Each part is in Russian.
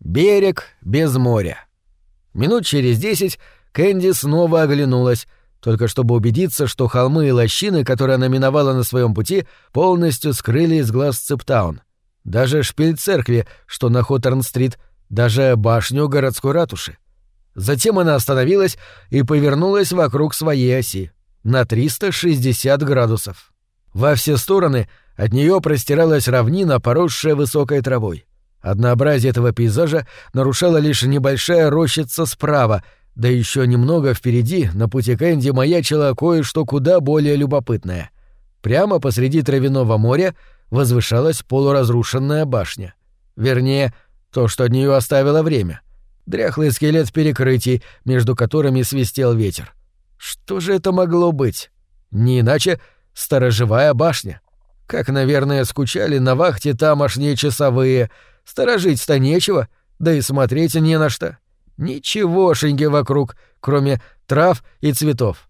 Берег без моря. Минут через десять Кэнди снова оглянулась, только чтобы убедиться, что холмы и лощины, которые она миновала на своем пути, полностью скрыли из глаз Цептаун. Даже шпиль церкви, что на Хоторн-стрит, даже башню городской ратуши. Затем она остановилась и повернулась вокруг своей оси на 360 градусов. Во все стороны от нее простиралась равнина, поросшая высокой травой. Однообразие этого пейзажа нарушала лишь небольшая рощица справа, да еще немного впереди, на пути Кэнди, маячило кое-что куда более любопытное. Прямо посреди травяного моря возвышалась полуразрушенная башня. Вернее, то, что от нее оставило время. Дряхлый скелет перекрытий, между которыми свистел ветер. Что же это могло быть? Не иначе сторожевая башня. Как, наверное, скучали на вахте тамошние часовые. Сторожить-то нечего, да и смотреть не на что. Ничегошеньки вокруг, кроме трав и цветов.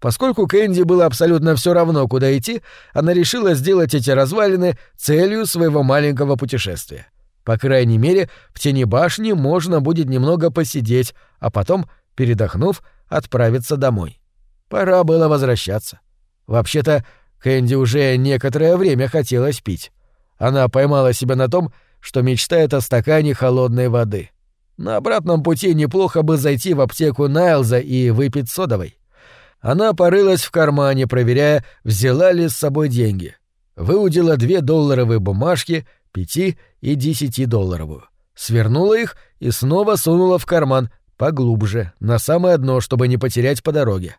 Поскольку Кэнди было абсолютно все равно, куда идти, она решила сделать эти развалины целью своего маленького путешествия. По крайней мере, в тени башни можно будет немного посидеть, а потом, передохнув, отправиться домой. Пора было возвращаться. Вообще-то, Кэнди уже некоторое время хотелось пить. Она поймала себя на том, что мечтает о стакане холодной воды. На обратном пути неплохо бы зайти в аптеку Найлза и выпить содовой. Она порылась в кармане, проверяя, взяла ли с собой деньги. Выудила две долларовые бумажки, пяти и десяти долларовую. Свернула их и снова сунула в карман, поглубже, на самое дно, чтобы не потерять по дороге.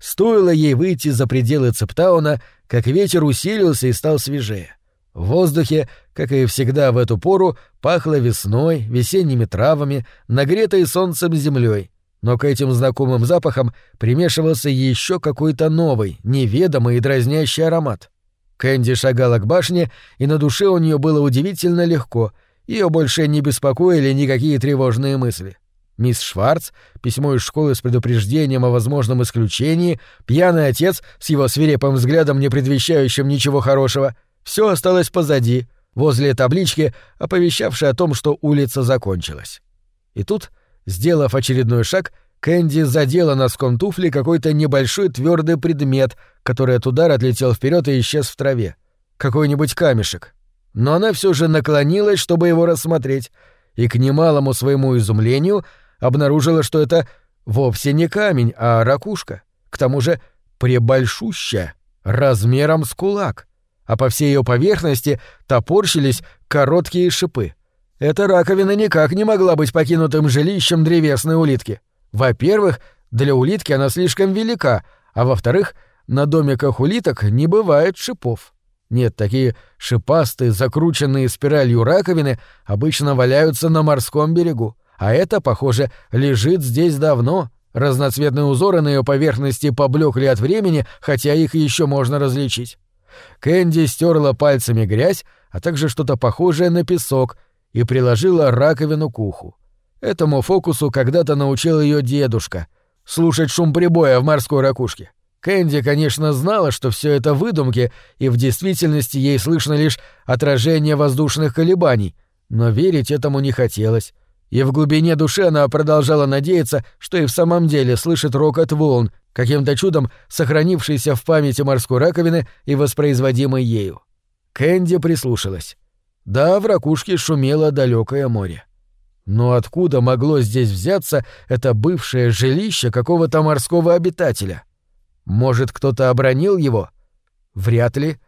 Стоило ей выйти за пределы Цептауна, как ветер усилился и стал свежее. В воздухе, как и всегда в эту пору, пахло весной, весенними травами, нагретой солнцем землей, но к этим знакомым запахам примешивался еще какой-то новый, неведомый и дразнящий аромат. Кэнди шагала к башне, и на душе у нее было удивительно легко, ее больше не беспокоили никакие тревожные мысли. Мисс Шварц, письмо из школы с предупреждением о возможном исключении, пьяный отец с его свирепым взглядом, не предвещающим ничего хорошего — все осталось позади, возле таблички, оповещавшей о том, что улица закончилась. И тут, сделав очередной шаг, Кэнди задела носком туфли какой-то небольшой твердый предмет, который от удара отлетел вперед и исчез в траве. Какой-нибудь камешек. Но она все же наклонилась, чтобы его рассмотреть, и к немалому своему изумлению — обнаружила, что это вовсе не камень, а ракушка, к тому же пребольшущая, размером с кулак, а по всей ее поверхности топорщились короткие шипы. Эта раковина никак не могла быть покинутым жилищем древесной улитки. Во-первых, для улитки она слишком велика, а во-вторых, на домиках улиток не бывает шипов. Нет, такие шипастые, закрученные спиралью раковины обычно валяются на морском берегу. А это, похоже, лежит здесь давно. Разноцветные узоры на ее поверхности поблекли от времени, хотя их еще можно различить. Кэнди стерла пальцами грязь, а также что-то похожее на песок, и приложила раковину к уху. Этому фокусу когда-то научил ее дедушка — слушать шум прибоя в морской ракушке. Кэнди, конечно, знала, что все это выдумки, и в действительности ей слышно лишь отражение воздушных колебаний, но верить этому не хотелось и в глубине души она продолжала надеяться, что и в самом деле слышит рокот волн, каким-то чудом сохранившийся в памяти морской раковины и воспроизводимый ею. Кэнди прислушалась. Да, в ракушке шумело далекое море. Но откуда могло здесь взяться это бывшее жилище какого-то морского обитателя? Может, кто-то обронил его? Вряд ли.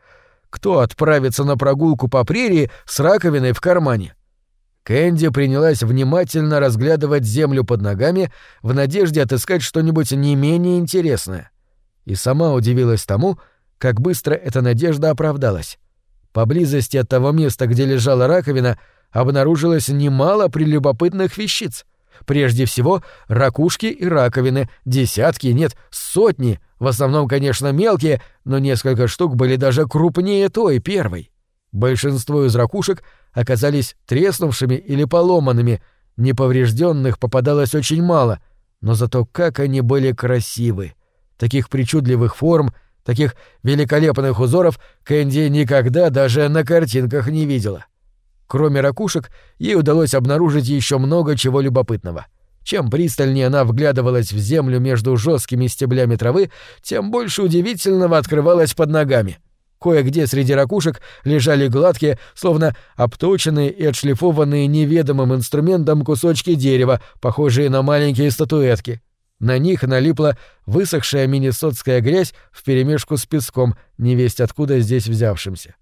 Кто отправится на прогулку по прерии с раковиной в кармане? Кэнди принялась внимательно разглядывать землю под ногами в надежде отыскать что-нибудь не менее интересное. И сама удивилась тому, как быстро эта надежда оправдалась. Поблизости от того места, где лежала раковина, обнаружилось немало прелюбопытных вещиц. Прежде всего, ракушки и раковины, десятки, нет, сотни, в основном, конечно, мелкие, но несколько штук были даже крупнее той первой. Большинство из ракушек оказались треснувшими или поломанными, неповрежденных попадалось очень мало, но зато как они были красивы. Таких причудливых форм, таких великолепных узоров Кэнди никогда даже на картинках не видела. Кроме ракушек, ей удалось обнаружить еще много чего любопытного. Чем пристальнее она вглядывалась в землю между жесткими стеблями травы, тем больше удивительного открывалось под ногами. Кое-где среди ракушек лежали гладкие, словно обточенные и отшлифованные неведомым инструментом кусочки дерева, похожие на маленькие статуэтки. На них налипла высохшая миннесотская грязь вперемешку с песком, невесть откуда здесь взявшимся.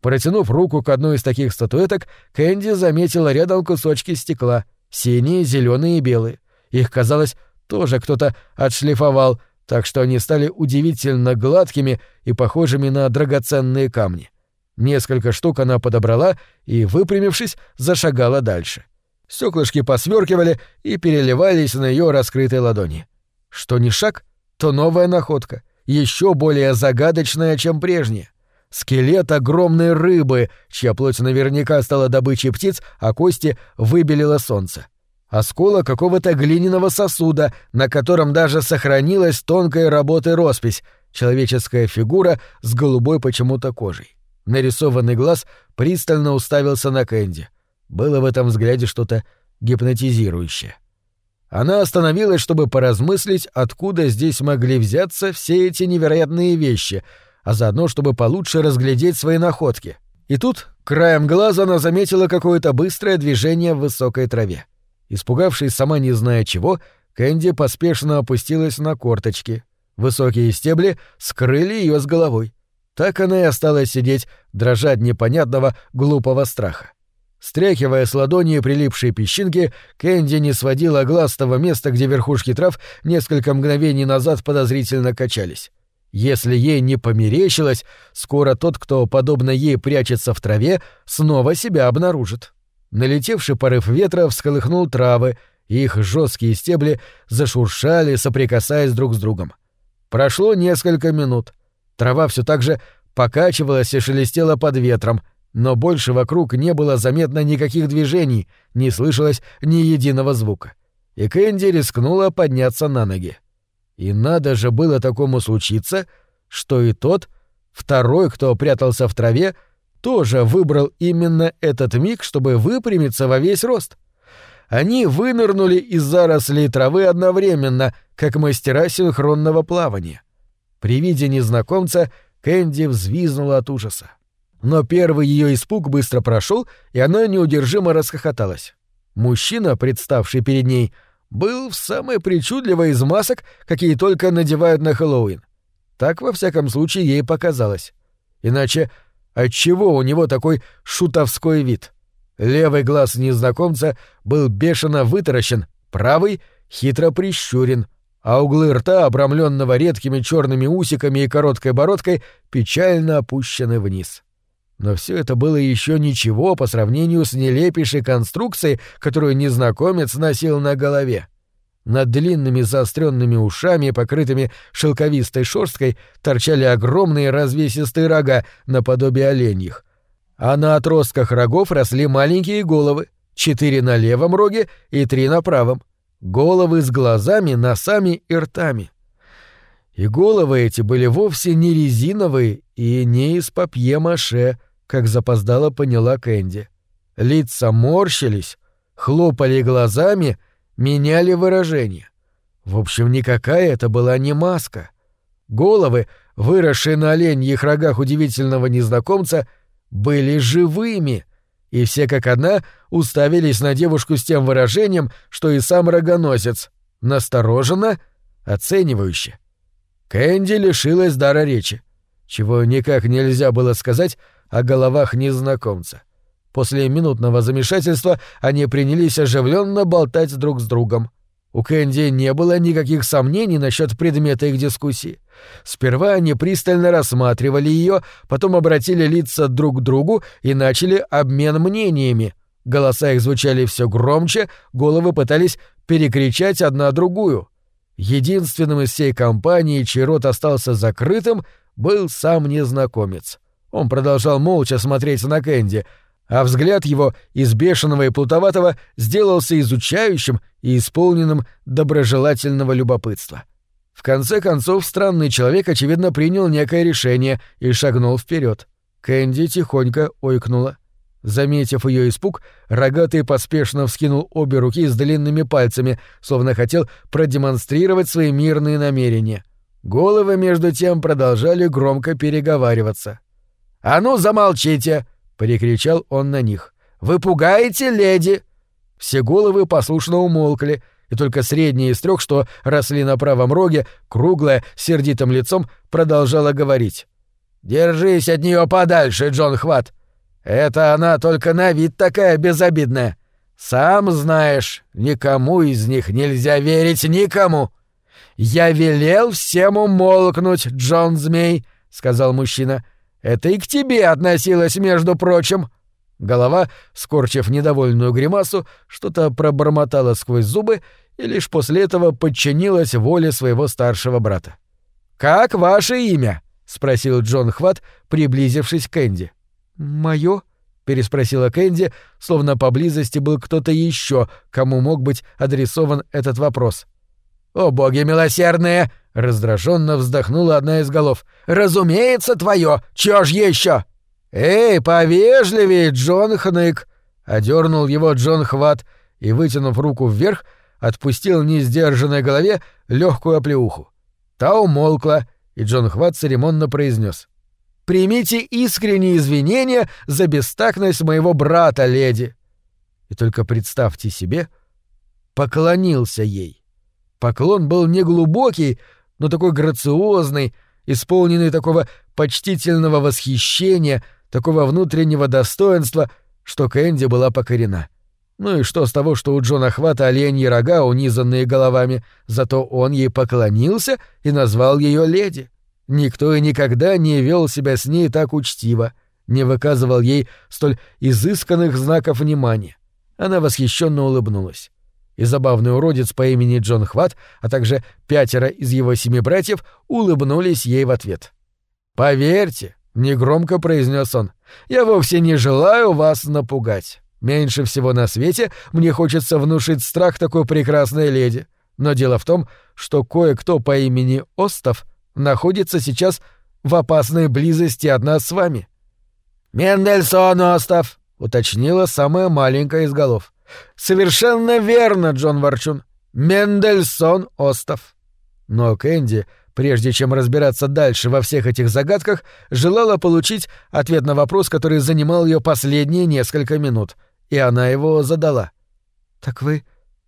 Протянув руку к одной из таких статуэток, Кэнди заметила рядом кусочки стекла — синие, зеленые и белые. Их, казалось, тоже кто-то отшлифовал, так что они стали удивительно гладкими и похожими на драгоценные камни. Несколько штук она подобрала и, выпрямившись, зашагала дальше. Стеклышки посверкивали и переливались на ее раскрытой ладони. Что ни шаг, то новая находка, еще более загадочная, чем прежняя. Скелет огромной рыбы, чья плоть наверняка стала добычей птиц, а кости выбелило солнце. Оскола какого-то глиняного сосуда, на котором даже сохранилась тонкая работа роспись, человеческая фигура с голубой почему-то кожей. Нарисованный глаз пристально уставился на Кэнди. Было в этом взгляде что-то гипнотизирующее. Она остановилась, чтобы поразмыслить, откуда здесь могли взяться все эти невероятные вещи — а заодно, чтобы получше разглядеть свои находки. И тут, краем глаза, она заметила какое-то быстрое движение в высокой траве. Испугавшись сама не зная чего, Кэнди поспешно опустилась на корточки. Высокие стебли скрыли ее с головой. Так она и осталась сидеть, дрожать непонятного, глупого страха. Стряхивая с ладони прилипшие песчинки, Кэнди не сводила глаз с того места, где верхушки трав несколько мгновений назад подозрительно качались. Если ей не померещилось, скоро тот, кто, подобно ей, прячется в траве, снова себя обнаружит. Налетевший порыв ветра всколыхнул травы, и их жесткие стебли зашуршали, соприкасаясь друг с другом. Прошло несколько минут. Трава все так же покачивалась и шелестела под ветром, но больше вокруг не было заметно никаких движений, не слышалось ни единого звука. И Кэнди рискнула подняться на ноги. И надо же было такому случиться, что и тот, второй, кто прятался в траве, тоже выбрал именно этот миг, чтобы выпрямиться во весь рост. Они вынырнули из зарослей травы одновременно, как мастера синхронного плавания. При виде незнакомца Кэнди взвизнула от ужаса. Но первый ее испуг быстро прошел, и она неудержимо расхохоталась. Мужчина, представший перед ней, — был в самой причудливой из масок, какие только надевают на Хэллоуин. Так, во всяком случае, ей показалось. Иначе отчего у него такой шутовской вид? Левый глаз незнакомца был бешено вытаращен, правый — хитро прищурен, а углы рта, обрамленного редкими черными усиками и короткой бородкой, печально опущены вниз. Но все это было еще ничего по сравнению с нелепейшей конструкцией, которую незнакомец носил на голове. Над длинными заостренными ушами, покрытыми шелковистой шерсткой, торчали огромные развесистые рога наподобие оленьих. А на отростках рогов росли маленькие головы, четыре на левом роге и три на правом. Головы с глазами, носами и ртами. И головы эти были вовсе не резиновые и не из папье-маше, как запоздало поняла Кэнди. Лица морщились, хлопали глазами, меняли выражение. В общем, никакая это была не маска. Головы, выросшие на оленьих рогах удивительного незнакомца, были живыми, и все как одна уставились на девушку с тем выражением, что и сам рогоносец, настороженно, оценивающе. Кэнди лишилась дара речи, чего никак нельзя было сказать о головах незнакомца. После минутного замешательства они принялись оживленно болтать друг с другом. У Кэнди не было никаких сомнений насчет предмета их дискуссии. Сперва они пристально рассматривали ее, потом обратили лица друг к другу и начали обмен мнениями. Голоса их звучали все громче, головы пытались перекричать одна другую. Единственным из всей компании, чей рот остался закрытым, был сам незнакомец. Он продолжал молча смотреть на Кэнди, а взгляд его из бешеного и плутоватого сделался изучающим и исполненным доброжелательного любопытства. В конце концов, странный человек, очевидно, принял некое решение и шагнул вперед. Кэнди тихонько ойкнула. Заметив ее испуг, рогатый поспешно вскинул обе руки с длинными пальцами, словно хотел продемонстрировать свои мирные намерения. Головы, между тем, продолжали громко переговариваться. «А ну, замолчите!» — прикричал он на них. «Вы пугаете леди!» Все головы послушно умолкли, и только средняя из трех, что росли на правом роге, круглая, сердитым лицом, продолжала говорить. «Держись от нее подальше, Джон Хват! Это она только на вид такая безобидная. Сам знаешь, никому из них нельзя верить, никому!» «Я велел всем умолкнуть, Джон Змей», — сказал мужчина. «Это и к тебе относилось, между прочим». Голова, скорчив недовольную гримасу, что-то пробормотала сквозь зубы и лишь после этого подчинилась воле своего старшего брата. «Как ваше имя?» — спросил Джон Хват, приблизившись к Энди. «Моё?» — переспросила Кэнди, словно поблизости был кто-то еще, кому мог быть адресован этот вопрос. «О, боги милосердные!» — раздраженно вздохнула одна из голов. «Разумеется, твое! Чё ж еще?» «Эй, повежливее, Джон Хнык!» — одернул его Джон Хват и, вытянув руку вверх, отпустил несдержанной голове легкую оплеуху. Та умолкла, и Джон Хват церемонно произнес: «Примите искренние извинения за бестактность моего брата, леди!» И только представьте себе, поклонился ей. Поклон был неглубокий, но такой грациозный, исполненный такого почтительного восхищения — такого внутреннего достоинства, что Кэнди была покорена. Ну и что с того, что у Джона Хвата оленьи рога, унизанные головами, зато он ей поклонился и назвал ее леди. Никто и никогда не вел себя с ней так учтиво, не выказывал ей столь изысканных знаков внимания. Она восхищенно улыбнулась. И забавный уродец по имени Джон Хват, а также пятеро из его семи братьев улыбнулись ей в ответ. «Поверьте, — негромко произнес он. «Я вовсе не желаю вас напугать. Меньше всего на свете мне хочется внушить страх такой прекрасной леди. Но дело в том, что кое-кто по имени Остов находится сейчас в опасной близости от нас с вами». «Мендельсон Остов», — уточнила самая маленькая из голов. «Совершенно верно, Джон Ворчун. Мендельсон Остов». Но Кэнди прежде чем разбираться дальше во всех этих загадках, желала получить ответ на вопрос, который занимал ее последние несколько минут, и она его задала. «Так вы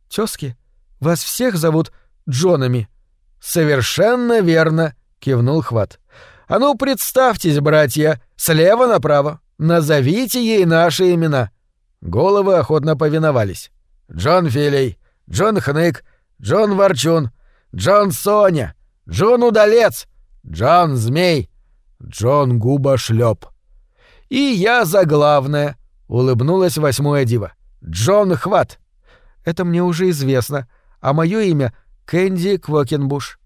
тёзки? Вас всех зовут Джонами?» «Совершенно верно», — кивнул Хват. «А ну, представьтесь, братья, слева направо. Назовите ей наши имена». Головы охотно повиновались. «Джон Филей, Джон Хнык, Джон Ворчун, Джон Соня, Джон Удалец, Джон Змей, Джон Губошлеп. И я за главное, улыбнулась восьмое диво. Джон Хват. Это мне уже известно, а мое имя Кэнди Квокенбуш.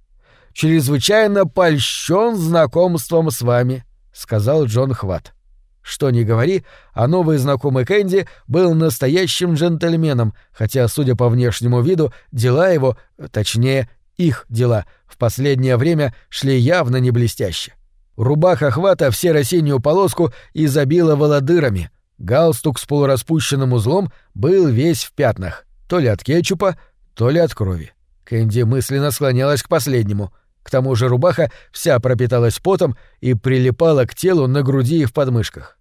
Чрезвычайно польщен знакомством с вами, сказал Джон Хват. Что ни говори, а новый знакомый Кэнди был настоящим джентльменом, хотя, судя по внешнему виду, дела его, точнее, их дела в последнее время шли явно не блестяще. Рубаха хвата в серо-синюю полоску изобила володырами. Галстук с полураспущенным узлом был весь в пятнах, то ли от кетчупа, то ли от крови. Кэнди мысленно склонялась к последнему. К тому же рубаха вся пропиталась потом и прилипала к телу на груди и в подмышках.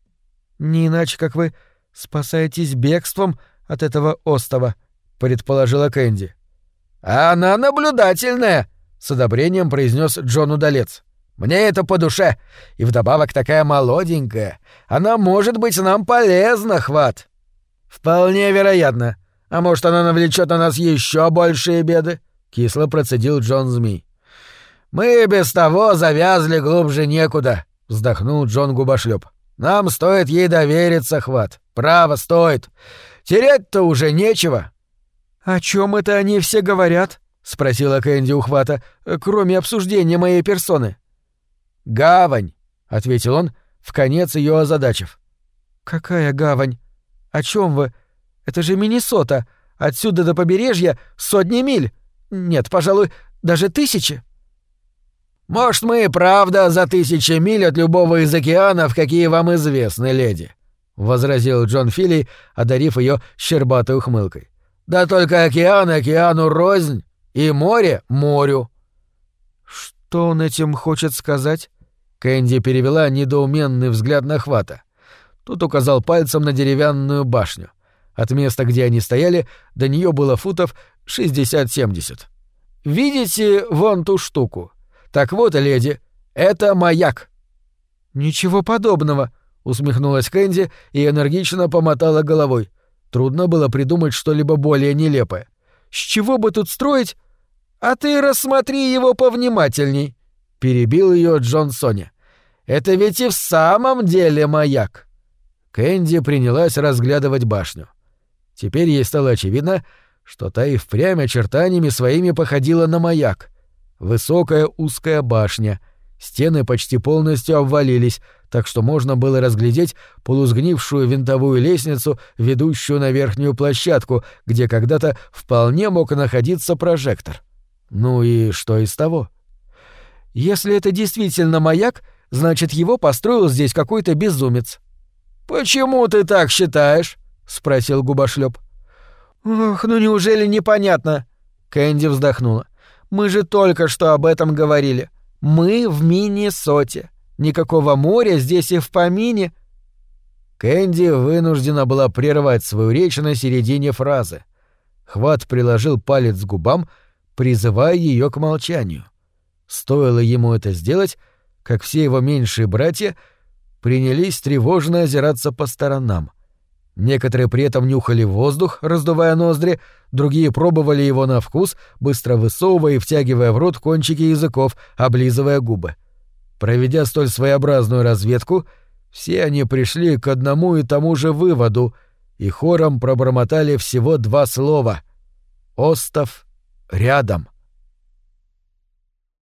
«Не иначе, как вы спасаетесь бегством от этого остова», — предположила Кэнди. «А она наблюдательная», — с одобрением произнес Джон Удалец. «Мне это по душе. И вдобавок такая молоденькая. Она может быть нам полезна, Хват». «Вполне вероятно. А может, она навлечет на нас еще большие беды?» — кисло процедил Джон Змей. «Мы без того завязли глубже некуда», — вздохнул Джон Губошлеп. «Нам стоит ей довериться, Хват. Право, стоит. Терять-то уже нечего. «О чем это они все говорят?» — спросила Кэнди ухвата, — «кроме обсуждения моей персоны». «Гавань», — ответил он, в конец ее озадачив. «Какая гавань? О чем вы? Это же Миннесота. Отсюда до побережья сотни миль. Нет, пожалуй, даже тысячи». «Может, мы и правда за тысячи миль от любого из океанов, какие вам известны, леди. — возразил Джон Филли, одарив ее щербатой ухмылкой. «Да только океан океану рознь, и море морю». «Что он этим хочет сказать?» Кэнди перевела недоуменный взгляд на хвата. Тут указал пальцем на деревянную башню. От места, где они стояли, до нее было футов 60-70. «Видите вон ту штуку? Так вот, леди, это маяк». «Ничего подобного», усмехнулась Кэнди и энергично помотала головой. Трудно было придумать что-либо более нелепое. С чего бы тут строить? А ты рассмотри его повнимательней, перебил ее Джон Соня. Это ведь и в самом деле маяк. Кэнди принялась разглядывать башню. Теперь ей стало очевидно, что та и впрямь очертаниями своими походила на маяк. Высокая узкая башня, стены почти полностью обвалились, так что можно было разглядеть полусгнившую винтовую лестницу, ведущую на верхнюю площадку, где когда-то вполне мог находиться прожектор. Ну и что из того? Если это действительно маяк, значит, его построил здесь какой-то безумец. «Почему ты так считаешь?» — спросил губошлёп. «Ох, ну неужели непонятно?» Кэнди вздохнула. «Мы же только что об этом говорили. Мы в Миннесоте. Никакого моря здесь и в помине. Кэнди вынуждена была прервать свою речь на середине фразы. Хват приложил палец к губам, призывая ее к молчанию. Стоило ему это сделать, как все его меньшие братья принялись тревожно озираться по сторонам. Некоторые при этом нюхали воздух, раздувая ноздри, другие пробовали его на вкус, быстро высовывая и втягивая в рот кончики языков, облизывая губы. Проведя столь своеобразную разведку, все они пришли к одному и тому же выводу и хором пробормотали всего два слова. «Остов рядом».